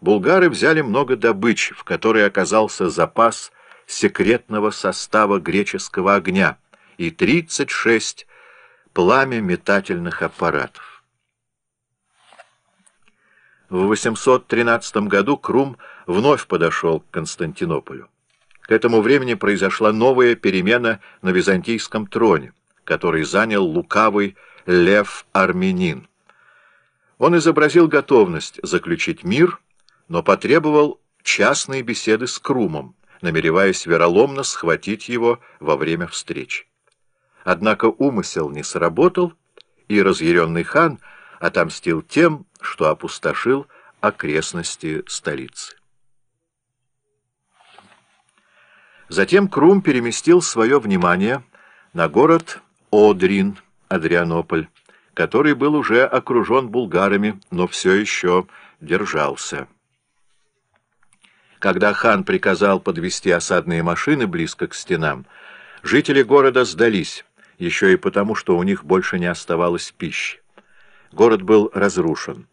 булгары взяли много добычи, в которой оказался запас секретного состава греческого огня и 36 пламя метательных аппаратов. В 813 году Крум вновь подошел к Константинополю. К этому времени произошла новая перемена на византийском троне, который занял лукавый Лев Армянин. Он изобразил готовность заключить мир, но потребовал частной беседы с Крумом, намереваясь вероломно схватить его во время встречи. Однако умысел не сработал, и разъяренный хан отомстил тем, что опустошил окрестности столицы. Затем Крум переместил свое внимание на город Одрин, Адрианополь, который был уже окружен булгарами, но все еще держался. Когда хан приказал подвести осадные машины близко к стенам, жители города сдались, еще и потому, что у них больше не оставалось пищи. Город был разрушен,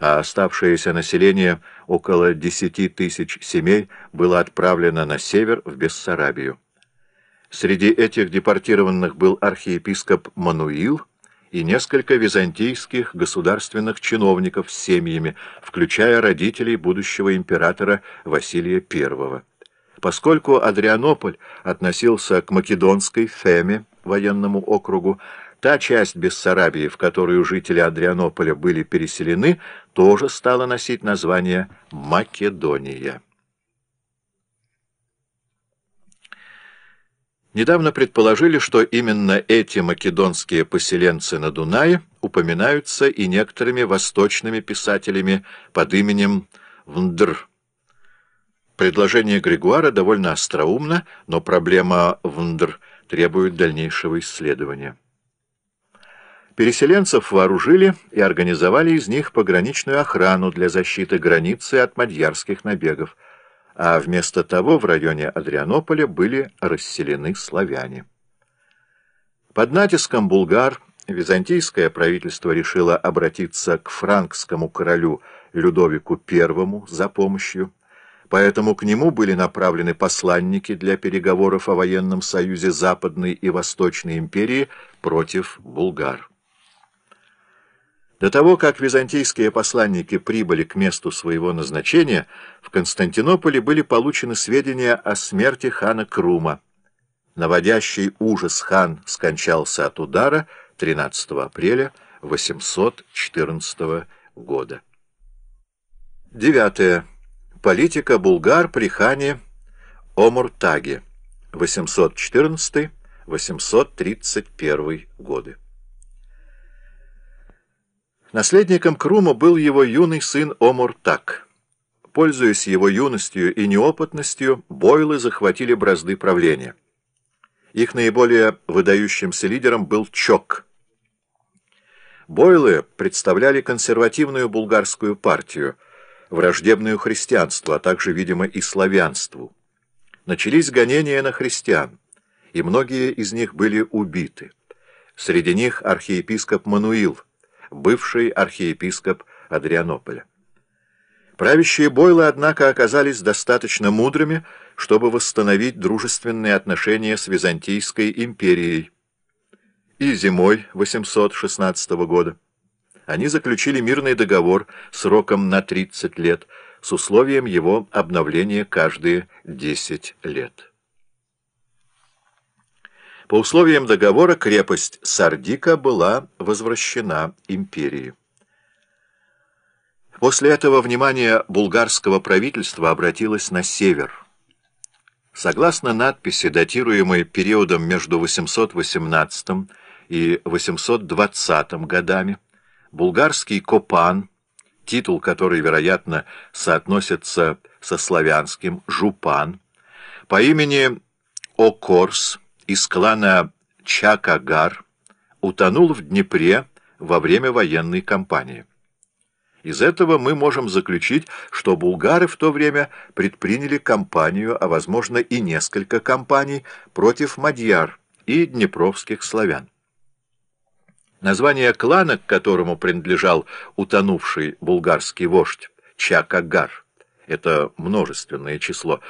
а оставшееся население, около десяти тысяч семей, было отправлено на север, в Бессарабию. Среди этих депортированных был архиепископ Мануил и несколько византийских государственных чиновников с семьями, включая родителей будущего императора Василия I. Поскольку Адрианополь относился к македонской Феме, военному округу, та часть Бессарабии, в которую жители Адрианополя были переселены, тоже стала носить название Македония. Недавно предположили, что именно эти македонские поселенцы на Дунае упоминаются и некоторыми восточными писателями под именем Вндр. Предложение Григуара довольно остроумно, но проблема Вндр требует дальнейшего исследования. Переселенцев вооружили и организовали из них пограничную охрану для защиты границы от мадьярских набегов, а вместо того в районе Адрианополя были расселены славяне. Под натиском булгар византийское правительство решило обратиться к франкскому королю Людовику I за помощью, поэтому к нему были направлены посланники для переговоров о военном союзе Западной и Восточной империи против булгар. До того, как византийские посланники прибыли к месту своего назначения, в Константинополе были получены сведения о смерти хана Крума. Наводящий ужас хан скончался от удара 13 апреля 814 года. Девятое. Политика булгар при хане Омуртаге 814-831 годы. Наследником Крума был его юный сын Омуртак. Пользуясь его юностью и неопытностью, бойлы захватили бразды правления. Их наиболее выдающимся лидером был Чок. Бойлы представляли консервативную булгарскую партию – враждебную христианству, а также, видимо, и славянству. Начались гонения на христиан, и многие из них были убиты. Среди них архиепископ Мануил, бывший архиепископ Адрианополя. Правящие Бойлы, однако, оказались достаточно мудрыми, чтобы восстановить дружественные отношения с Византийской империей. И зимой 816 года они заключили мирный договор сроком на 30 лет с условием его обновления каждые 10 лет. По условиям договора крепость Сардика была возвращена империи. После этого внимание булгарского правительства обратилось на север. Согласно надписи, датируемой периодом между 818 и 820 годами, Булгарский Копан, титул который, вероятно, соотносится со славянским Жупан, по имени Окорс из клана Чакагар, утонул в Днепре во время военной кампании. Из этого мы можем заключить, что булгары в то время предприняли кампанию, а возможно и несколько кампаний, против мадьяр и днепровских славян. Название клана, к которому принадлежал утонувший булгарский вождь Чакагар, это множественное число,